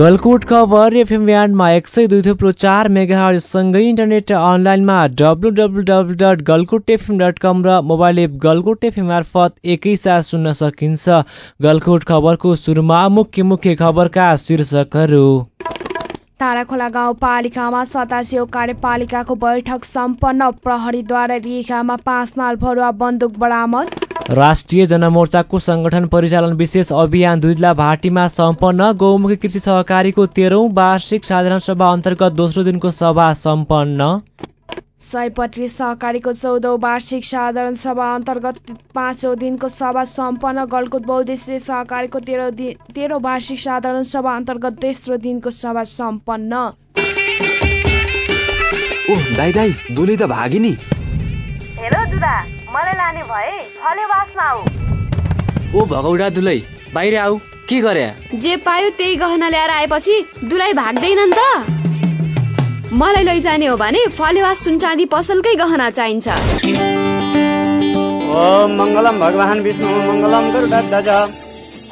गलकुट खबर एफएम ब्यान्डमा एक सय दुई थुप्रो चार मेगाहरूसँगै इन्टरनेट अनलाइनमा W W W dot Galkot dot com र मोबाइल एप गलकुट एफएम मार्फत एकैसाथ सुन्न सकिन्छ। गलकुट खबरको सुरुमा मुख्य मुख्य खबरका शीर्षकहरू। ताराखोला गाउँपालिकामा सतासी कार्यपालिकाको बैठक सम्पन्न प्रहरीद्वारा रेखामा पाँच नाल भरुवा बन्दुक बरामद। राष्ट्रिय जनमोर्चाको सङ्गठन परिचालन विशेष अभियान दुईला भाटीमा सम्पन्न। गौमुखी कृषि सहकारीको तेह्रौँ वार्षिक साधारण सभा अन्तर्गत दोस्रो दिनको सभा सम्पन्न। सयपत्री सहकारीको चौधौँ वार्षिक साधारण सभा अन्तर्गत पाँचौँ दिनको सभा सम्पन्न। गलकुट बहुद्देश्य सहकारीको तेह्रौँ दिन तेह्रौँ वार्षिक साधारण सभा अन्तर्गत तेस्रो दिनको सभा सम्पन्न। ओह दाई दाई दुली त भागी नि हेर दुदा। मलाई लाने भए फलेवासमा आऊ। ओ भगौडा दुलै बाहिर आऊ के गरे? जे पायो त्यही गहना ल्याएर आएपछि दुलाई भाग्दैनन् त। मलाई लैजाने हो भने फलेवास सुनचाँदी पसलकै गहना चाहिन्छ। ओम मङ्गलम भगवान् विष्णु मङ्गलम गरुडध्वज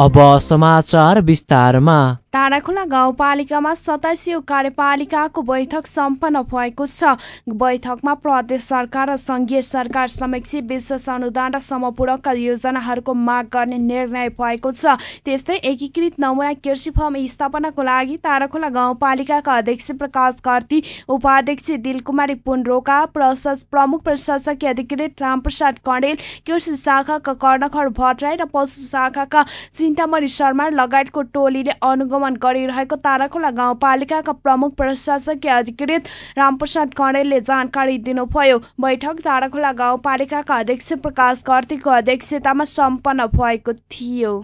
अब समाचार विस्तारमा। ताराखोला गाउँपालिकामा सताइसौँ कार्यपालिकाको बैठक सम्पन्न भएको छ। बैठकमा प्रदेश सरकार र संघीय सरकार समीक्षी विशेष अनुदान र समपूरक योजनाहरूको माग गर्ने निर्णय भएको छ। त्यस्तै एकीकृत नमुना कृषि फर्म स्थापनाको लागि ताराखोला गाउँपालिकाका अध्यक्ष प्रकाश कार्ती उपाध्यक्ष दिलकुमारी पुनरोका प्रशास प्रमुख प्रशासकीय अधिकृत रामप्रसाद कणेल कृषि शाखाका कर्णखर भट्टराई र पशु शाखाका चिन्तामणि शर्मा लगायतको टोलीले अनुगमन आगमन गरिरहेको ताराखोला गाउँपालिकाका प्रमुख प्रशासकीय अधिकृत रामप्रसाद कणेलले जानकारी दिनुभयो। बैठक ताराखोला गाउँपालिकाका अध्यक्ष प्रकाश कार्तीको अध्यक्षतामा सम्पन्न भएको थियो।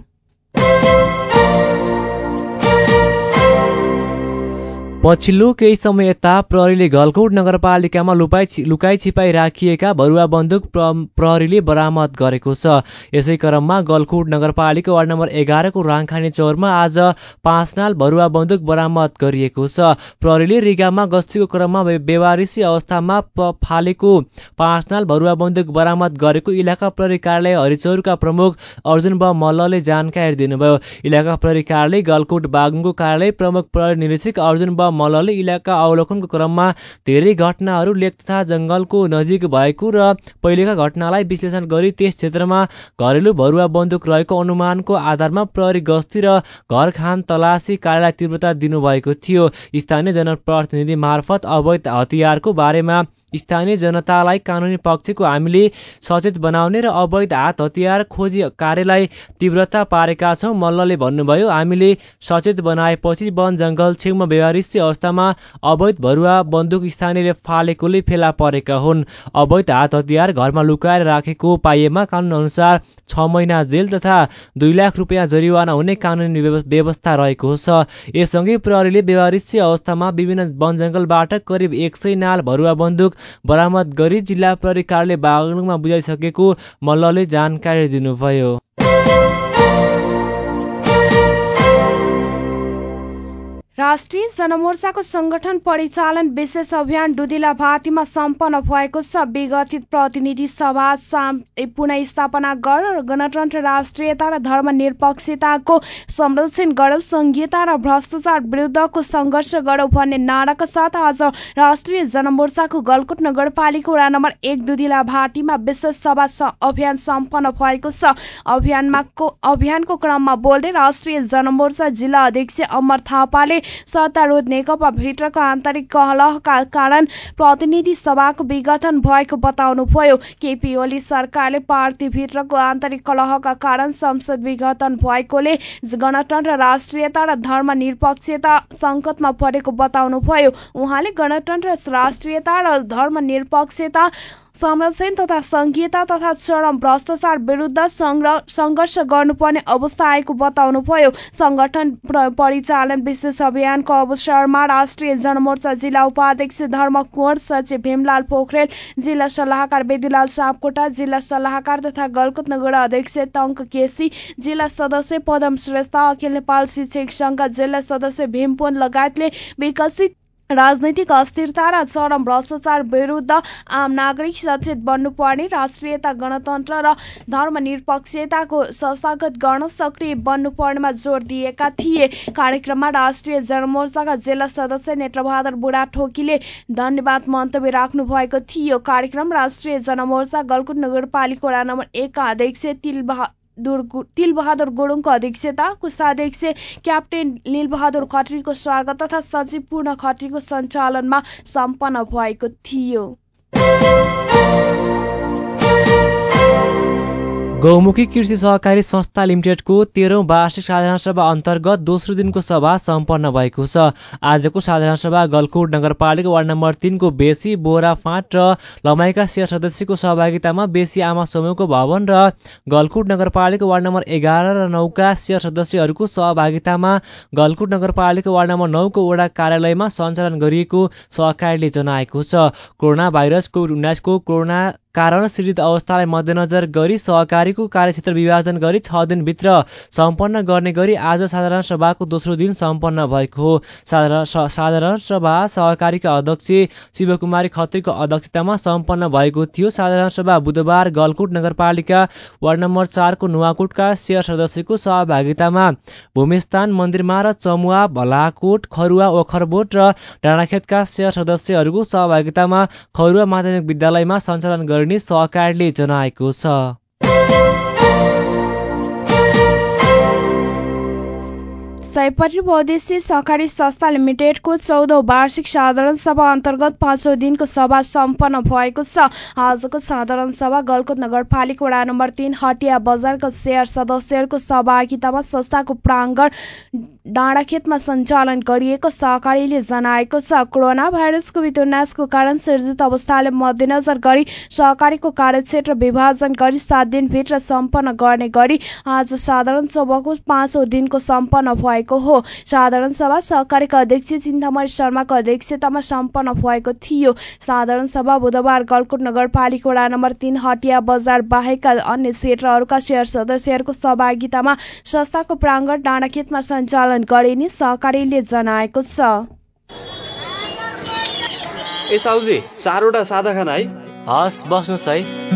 पछिल्लो केही समय यता प्रहरीले घलकोट नगरपालिकामा लुपाई लुकाई छिपाई राखिएका भरुवा बन्दुक प्रहरीले बरामद गरेको छ। यसै क्रममा गलकोट नगरपालिका वार्ड नम्बर एघारको राङखाने चौरमा आज पाँच नाल भरुवा बन्दुक बरामद गरिएको छ। प्रहरीले रिगामा गस्तीको क्रममा बेवारिसी अवस्थामा फालेको पाँच नाल भरुवा बन्दुक बरामद गरेको इलाका प्रहरी कार्यालय हरिचौरका प्रमुख अर्जुन ब मल्लले जानकारी दिनुभयो। इलाका प्रहरी कार्यालय गलकोट बागुङको कार्यालय प्रमुख प्रहरी निरीक्षक अर्जुन ब मल्लले इलाका अवलोकनको क्रममा धेरै घटनाहरू लेक तथा जङ्गलको नजिक भएको र पहिलेका घटनालाई विश्लेषण गरी त्यस क्षेत्रमा घरेलु भरुवा बन्दुक रहेको अनुमानको आधारमा प्रहरी गस्ती र घर खान तलासी कार्यलाई तीव्रता दिनुभएको थियो। स्थानीय जनप्रतिनिधि मार्फत अवैध हतियारको बारेमा स्थानीय जनतालाई कानुनी पक्षको हामीले सचेत बनाउने र अवैध हात हतियार खोजी कार्यलाई तीव्रता पारेका छौँ मल्लले भन्नुभयो। हामीले सचेत बनाएपछि वन जङ्गल छेउमा व्यवहारिसी अवस्थामा अवैध भरुवा बन्दुक स्थानीयले फालेकोले फेला परेका हुन्। अवैध हात हतियार घरमा लुकाएर राखेको पाइएमा कानुन अनुसार छ महिना जेल तथा दुई लाख रुपियाँ जरिवाना हुने कानुनी व्यवस्था रहेको छ। यससँगै प्रहरीले व्यवहारिसी अवस्थामा विभिन्न वन जङ्गलबाट करिब एक सय नाल भरुवा बन्दुक बरामद गरी जिल्ला प्रहरी कार्यालय बागलुङमा बुझाइसकेको मल्लले जानकारी दिनुभयो। राष्ट्रिय जनमोर्चाको संगठन परिचालन विशेष अभियान डुदिला भातीमा सम्पन्न भएको छ। विगतित प्रतिनिधि सभा पुनस्थापना गर गणतन्त्र राष्ट्रियता र धर्मनिरपक्षताको संरक्षण गरौँ संघीयता र भ्रष्टाचार विरुद्धको सङ्घर्ष गरौँ भन्ने नाराका साथ आज राष्ट्रिय जनमोर्चाको गलकुट नगरपालिका वडा नम्बर एक दुधिला भाटीमा विशेष सभा अभियान सम्पन्न भएको छ। अभियानमा अभियानको क्रममा बोल्दै राष्ट्रिय जनमोर्चा जिल्ला अध्यक्ष अमर थापाले सत्तारूढ नेकपा भित्रको आन्तरिक कलहका कारण प्रतिनिधि सभाको विघटन भएको बताउनुभयो। केपी ओली सरकारले पार्टीभित्रको आन्तरिक कलहका कारण संसद विघटन भएकोले गणतन्त्र राष्ट्रियता र धर्मनिरपक्षता सङ्कटमा परेको बताउनुभयो। उहाँले गणतन्त्र राष्ट्रियता र धर्मनिरपक्षता संरक्षण तथा संघीयता तथा चरम भ्रष्टाचार विरुद्ध सङ्घर्ष गर्नुपर्ने अवस्था आएको बताउनुभयो। संगठन परिचालन विशेष अभियानको अवसरमा राष्ट्रिय जनमोर्चा जिल्ला उपाध्यक्ष धर्म कुँवर सचिव भीमलाल पोखरेल जिल्ला सल्लाहकार वेदीलाल सापकोटा जिल्ला सल्लाहकार तथा गलकुत नगर अध्यक्ष टङ्क केसी जिल्ला सदस्य पदम श्रेष्ठ अखिल नेपाल शिक्षक सङ्घका जिल्ला सदस्य भीमपोन लगायतले विकसित राजनैतिक अस्थिरता र चरम भ्रष्टाचार विरुद्ध आम नागरिक सचेत बन्नुपर्ने राष्ट्रियता गणतन्त्र र धर्मनिरपक्षताको संस्थागत गर्न सक्रिय बन्नुपर्नेमा जोड दिएका थिए। कार्यक्रममा राष्ट्रिय जनमोर्चाका जिल्ला सदस्य नेत्रबहादुर बुढा ठोकीले धन्यवाद मन्तव्य राख्नु भएको थियो। कार्यक्रम राष्ट्रिय जनमोर्चा गलकुट नगरपालिका वडा नम्बर एकका अध्यक्ष तिलबहा तिलबहादुर गुरुङको अध्यक्षता कोषाध्यक्ष क्याप्टेन लिलबहादुर खत्रीको स्वागत तथा सचिव पूर्ण खत्रीको सञ्चालनमा सम्पन्न भएको थियो। गौमुखी कृषि सहकारी संस्था लिमिटेडको तेह्रौँ वार्षिक साधारण सभा अन्तर्गत दोस्रो दिनको सभा सम्पन्न भएको छ। आजको साधारण सभा गलकोट नगरपालिका वार्ड नम्बर तिनको बेसी बोरा फाँट र लमाइका सेयर सदस्यको सहभागितामा बेसी आमा समूहको भवन र गलकुट नगरपालिका वार्ड नम्बर एघार र नौका सेयर सदस्यहरूको सहभागितामा गलकुट नगरपालिका वार्ड नम्बर नौको वडा कार्यालयमा सञ्चालन गरिएको सहकारीले जनाएको छ। कोरोना भाइरस कोभिड उन्नाइसको कोरोना कारण सृजित अवस्थालाई मध्यनजर गरी सहकारीको कार्यक्षेत्र विभाजन गरी छ दिनभित्र सम्पन्न गर्ने गरी आज साधारण सभाको दोस्रो दिन सम्पन्न भएको हो। साधारण सभा सहकारीका अध्यक्ष शिवकुमारी खत्रीको अध्यक्षतामा सम्पन्न भएको थियो। साधारण सभा बुधबार गलकुट नगरपालिका वार्ड नम्बर चारको नुवाकोटका सेयर सदस्यको सहभागितामा भूमिस्थान मन्दिरमा र चमुवा भलाकोट खरुवा ओखरबोट र डाँडाखेतका सेयर सदस्यहरूको सहभागितामा खरुवा माध्यमिक विद्यालयमा सञ्चालन गर्ने सहकारीले जनाएको छ। सयपत्री बहुद्देश्य सहकारी संस्था लिमिटेडको चौधौँ वार्षिक साधारण सभा अन्तर्गत पाँचौँ दिनको सभा सम्पन्न भएको छ। आजको साधारण सभा गलकोट नगरपालिका वडा नम्बर तिन हटिया बजारका सेयर सदस्यहरूको सहभागितामा संस्थाको प्राङ्गण डाँडाखेतमा सञ्चालन गरिएको सहकारीले जनाएको छ। कोरोना भाइरसको वितुन्नासको कारण सिर्जित अवस्थाले मध्यनजर गरी सहकारीको कार्यक्षेत्र विभाजन गरी सात दिनभित्र सम्पन्न गर्ने गरी आज साधारण सभाको पाँचौँ दिनको सम्पन्न भएको हो। साधारण सभा सहकारीका अध्यक्ष चिन्तामणि शर्माको अध्यक्षतामा सम्पन्न भएको थियो। साधारण सभा बुधबार गलकुट नगरपालिका वडा नम्बर तिन हटिया बजार बाहेकका अन्य क्षेत्रहरूका सेयर सदस्यहरूको सहभागितामा संस्थाको प्राङ्गण डाँडाखेतमा सञ्चालन गरिने सहकारीले जनाएको छ। ए साउजी चारवटा सादा खाना है? हस् बस्नुहोस् है।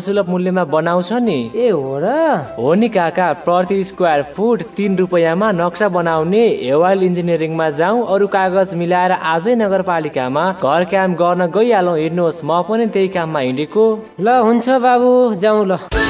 सुलभ मूल्यमा बनाउँछ नि। ए हो र? हो नि काका प्रति स्क्वायर फुट तिन रुपियाँमा नक्सा बनाउने हेवाइल इन्जिनियरिङमा जाउँ अरू कागज मिलाएर आजै नगरपालिकामा घर काम गर्न गइहालौँ हेर्नुहोस् म पनि त्यही काममा हिँडेको। ल हुन्छ बाबु जाउँ ल।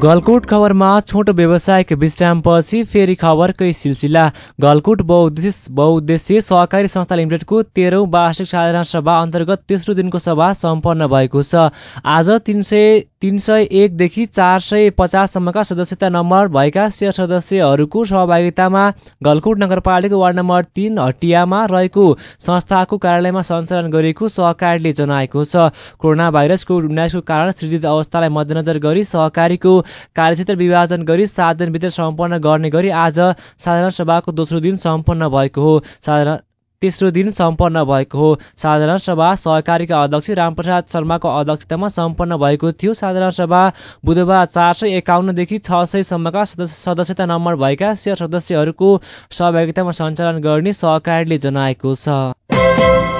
गलकुट खबरमा छोटो व्यवसायको विश्रामपछि फेरि खबरकै सिलसिला। गलकुट बहुद्देश्य बहुद्देश्य सहकारी संस्था लिमिटेडको तेह्रौँ वार्षिक साधारण सभा अन्तर्गत तेस्रो दिनको सभा सम्पन्न भएको छ। आज तिन सय तिन सय एकदेखि चार सय पचाससम्मका सदस्यता नम्बर भएका सेयर सदस्यहरूको सहभागितामा गलकुट नगरपालिका वार्ड नम्बर तिन हटियामा रहेको संस्थाको कार्यालयमा सञ्चालन गरिएको सहकारीले जनाएको छ। कोरोना भाइरस कोभिड उन्नाइसको कारण सृजित अवस्थालाई मध्यनजर गरी सहकारीको कार्यक्षेत्र विभाजन गरी सात दिनभित्र सम्पन्न गर्ने गरी आज साधारण सभाको दोस्रो दिन सम्पन्न भएको हो। साधारण तेस्रो दिन सम्पन्न भएको हो। साधारण सभा सहकारीका अध्यक्ष रामप्रसाद शर्माको अध्यक्षतामा सम्पन्न भएको थियो। साधारण सभा बुधबार चार सय एकाउन्नदेखि छ सयसम्मका सदस्यता नम्बर भएका सेयर सदस्यहरूको सहभागितामा सञ्चालन गर्ने सहकारीले जनाएको छ।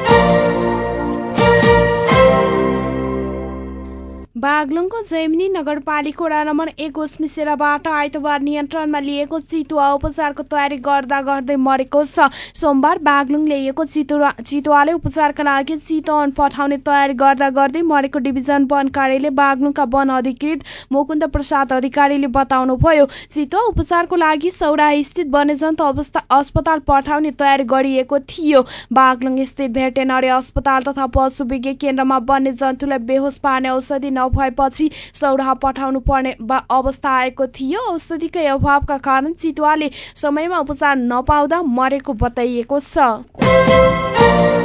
बागलुङको जैमिनी नगरपालिका वडा नम्बर एक मिसेराबाट आइतबार नियन्त्रणमा लिएको चितुवा उपचारको तयारी गर्दा गर्दै मरेको छ। सोमबार बागलुङ ल्याइएको चितुवा चितुवाले उपचारका लागि चितवन पठाउने तयारी गर्दा गर्दै मरेको डिभिजन वन कार्यालय बागलुङका वन अधिकृत मुकुन्द प्रसाद अधिकारीले बताउनुभयो चितुवा उपचारको लागि स्थित वन्यजन्तु अवस्था अस्पताल पठाउने तयारी गरिएको थियो। बागलुङ स्थित भेटेनरी अस्पताल तथा पशु विज्ञ केन्द्रमा वन्यजन्तुलाई बेहोस पार्ने औषधि नभएपछि सौराह पठाउनु पर्ने अवस्था आएको थियो। औषधिकै अभावका कारण चितुवाले समयमा उपचार नपाउँदा मरेको बताइएको छ।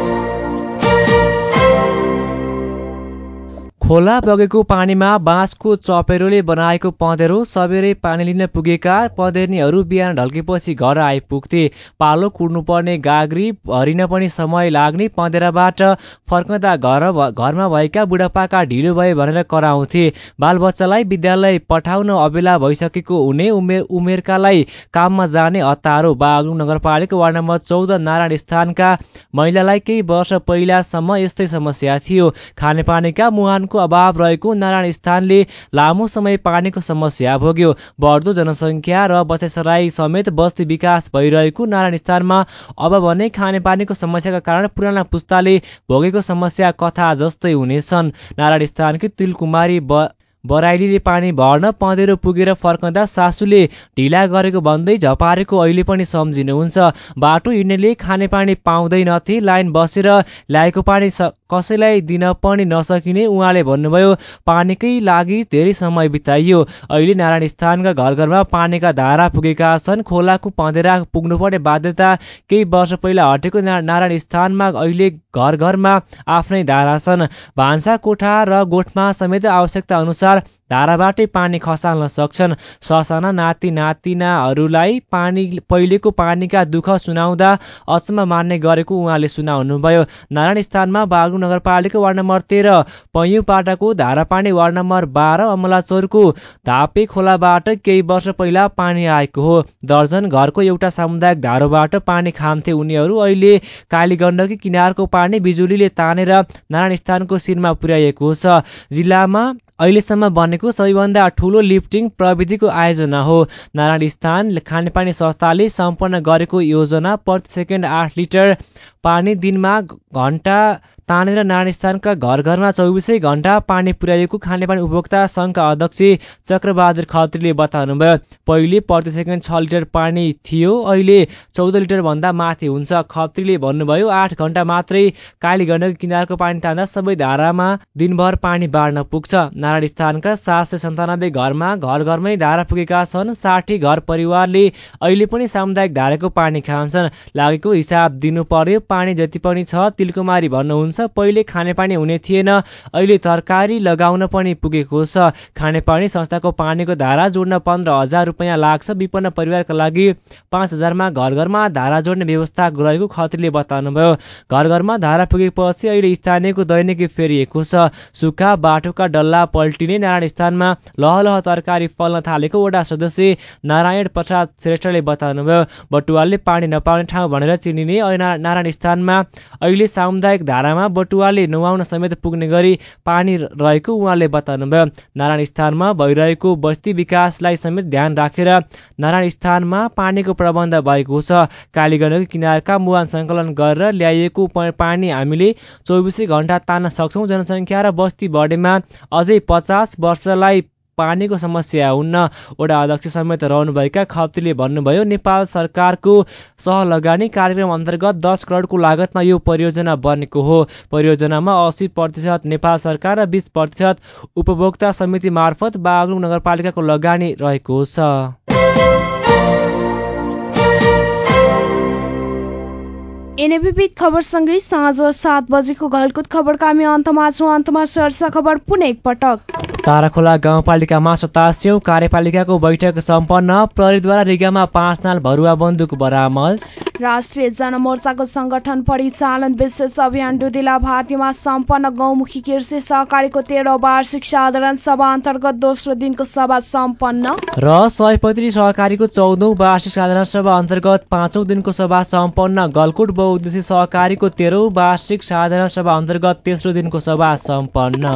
खोला बगेको पानीमा बाँसको चपेरोले बनाएको पँधेरो सबेरै पानी लिन पुगेका पँधेर्नीहरू बिहान ढल्केपछि घर आइपुग्थे। पालो कुर्नुपर्ने गाग्री हरिन पनि समय लाग्ने पँधेराबाट फर्कँदा घर घरमा भएका बुढापाका ढिलो भए भनेर कराउँथे। बालबच्चालाई विद्यालय पठाउन अबेला भइसकेको हुने उमेर उमेरकालाई काममा जाने हतारो बागलुङ नगरपालिका वार्ड नम्बर चौध नारायण स्थानका महिलालाई केही वर्ष पहिलासम्म यस्तै समस्या थियो। खानेपानीका मुहानको अभाव रहेको नारायण स्थानले लामो समय पानीको समस्या भोग्यो। बढ्दो जनसङ्ख्या र बसाइसराई समेत बस्ती विकास भइरहेको नारायण स्थानमा अब भने खानेपानीको समस्याका कारण पुराना पुस्ताले भोगेको समस्या कथा जस्तै हुनेछन्। नारायण स्थानकी तिलकुमारी ब बराइलीले पानी भर्न पँधेरो पुगेर फर्कँदा सासूले ढिला गरेको भन्दै झपारेको अहिले पनि सम्झिनुहुन्छ। बाटो हिँड्नेले खानेपानी पाउँदैनथे लाइन बसेर ल्याएको पानी कसैलाई दिन पनि नसकिने उहाँले भन्नुभयो पानीकै लागि धेरै समय बिताइयो। अहिले नारायण स्थानका घर घरमा पानीका धारा पुगेका छन्। खोलाको पँधेरा पुग्नुपर्ने बाध्यता केही वर्ष पहिला हटेको नारायण स्थानमा अहिले घर घरमा आफ्नै धारा छन्। भान्सा कोठा र गोठमा समेत आवश्यकता अनुसार धाराबाटै पानी खसाल्न सक्छन्। ससाना नाति नातिनाहरूलाई पानी पहिलेको पानीका दुःख सुनाउँदा अचम्म मान्ने गरेको उहाँले सुनाउनुभयो। नारायण स्थानमा बागु नगरपालिका वार्ड नम्बर तेह्र पैयुपाटाको धारापानी वार्ड नम्बर बाह्र अमलाचौरको धापे खोलाबाट केही वर्ष पहिला पानी आएको हो। दर्जन घरको एउटा सामुदायिक धारोबाट पानी खान्थे उनीहरू। अहिले कालीगण्डकी किनारको पानी बिजुलीले तानेर नारायण स्थानको शिरमा पुर्याइएको छ। जिल्लामा अहिलेसम्म बनेको सबैभन्दा ठुलो लिफ्टिङ प्रविधिको आयोजना हो। नारायण स्थान खानेपानी संस्थाले सम्पन्न गरेको योजना प्रति सेकेन्ड आठ लिटर पानी दिनमा घन्टा तानेर नारायण स्थानका घर घरमा चौबिसै घन्टा पानी पुर्याइएको खानेपानी उपभोक्ता सङ्घका अध्यक्ष चक्रबहादुर खत्रीले बताउनुभयो। पहिले प्रति सेकेन्ड छ लिटर पानी थियो अहिले चौध लिटरभन्दा माथि हुन्छ। खत्रीले भन्नुभयो आठ घन्टा मात्रै काली गण्डकी किनारको पानी तान्दा सबै धारामा दिनभर पानी बाँड्न पुग्छ। नारायण स्थानका सात सय सन्तानब्बे घरमा घर घरमै धारा पुगेका छन्। साठी घर परिवारले अहिले पनि सामुदायिक धाराको पानी खान्छन्। लागेको हिसाब दिनु पर्यो। पानी जति पनि छ तिलकुमारी भन्नुहुन्छ। पहिले खानेपानी हुने थिएन अहिले तरकारी लगाउन पनि पुगेको छ। खानेपानी संस्थाको पानीको धारा जोड्न पन्ध्र हजार रुपियाँ लाग्छ। विपन्न परिवारका लागि पाँच हजारमा घर घरमा धारा जोड्ने व्यवस्था रहेको खत्रीले बताउनुभयो। घर घरमा धारा पुगेपछि अहिले स्थानीयको दैनिकी फेरिएको छ सुक्खा बाटोका डल्ला पल्टिने नारायण स्थानमा लहलह तरकारी फल्न थालेको वडा सदस्य नारायण प्रसाद श्रेष्ठले बताउनुभयो। बटुवालले पानी नपाउने ठाउँ भनेर चिनिने नारायण स्थानमा अहिले सामुदायिक धारामा बटुवाले नुहाउन समेत पुग्ने गरी पानी रहेको उहाँले बताउनुभयो। नारायण स्थानमा भइरहेको बस्ती विकासलाई समेत ध्यान राखेर नारायण स्थानमा पानीको प्रबन्ध भएको छ। कालीगण्डकी किनारका मुहान सङ्कलन गरेर ल्याइएको पानी हामीले चौबिसै घन्टा तान्न सक्छौँ। जनसङ्ख्या र बस्ती बढेमा अझै पचास वर्षलाई पानीको समस्या हुन्न वडा अध्यक्ष समेत रहनुभएका खत्रीले भन्नुभयो नेपाल सरकारको सहलगानी कार्यक्रम अन्तर्गत दस करोडको लागतमा यो परियोजना बनेको हो। परियोजनामा अस्सी प्रतिशत नेपाल सरकार र बिस प्रतिशत उपभोक्ता समिति मार्फत बागलुङ नगरपालिकाको लगानी रहेको छ। यिनै विविध खबरसँगै साँझ सात बजेको घलकुत खबरका हामी अन्तमा छौँ। अन्तमा सर्सा खबर पुनः एकपटक ताराखोला गाउँपालिकामा सतास्यौँ कार्यपालिकाको बैठक सम्पन्न। प्रहरीद्वारा रिगामा पाँच नाल भरुवा बन्दुक बरामद। राष्ट्रिय जनमोर्चाको संगठन परिचालन विशेष अभियान डुदिला भातीमा सम्पन्न गौमुखी कृषि सहकारीको तेह्रौँ वार्षिक साधारण सभा अन्तर्गत दोस्रो दिनको सभा सम्पन्न। र सयपत्री सहकारीको चौधौँ वार्षिक साधारण सभा अन्तर्गत पाँचौँ दिनको सभा सम्पन्न। गलकुट बहुद्देश्य सहकारीको तेह्रौँ वार्षिक साधारण सभा अन्तर्गत तेस्रो दिनको सभा सम्पन्न।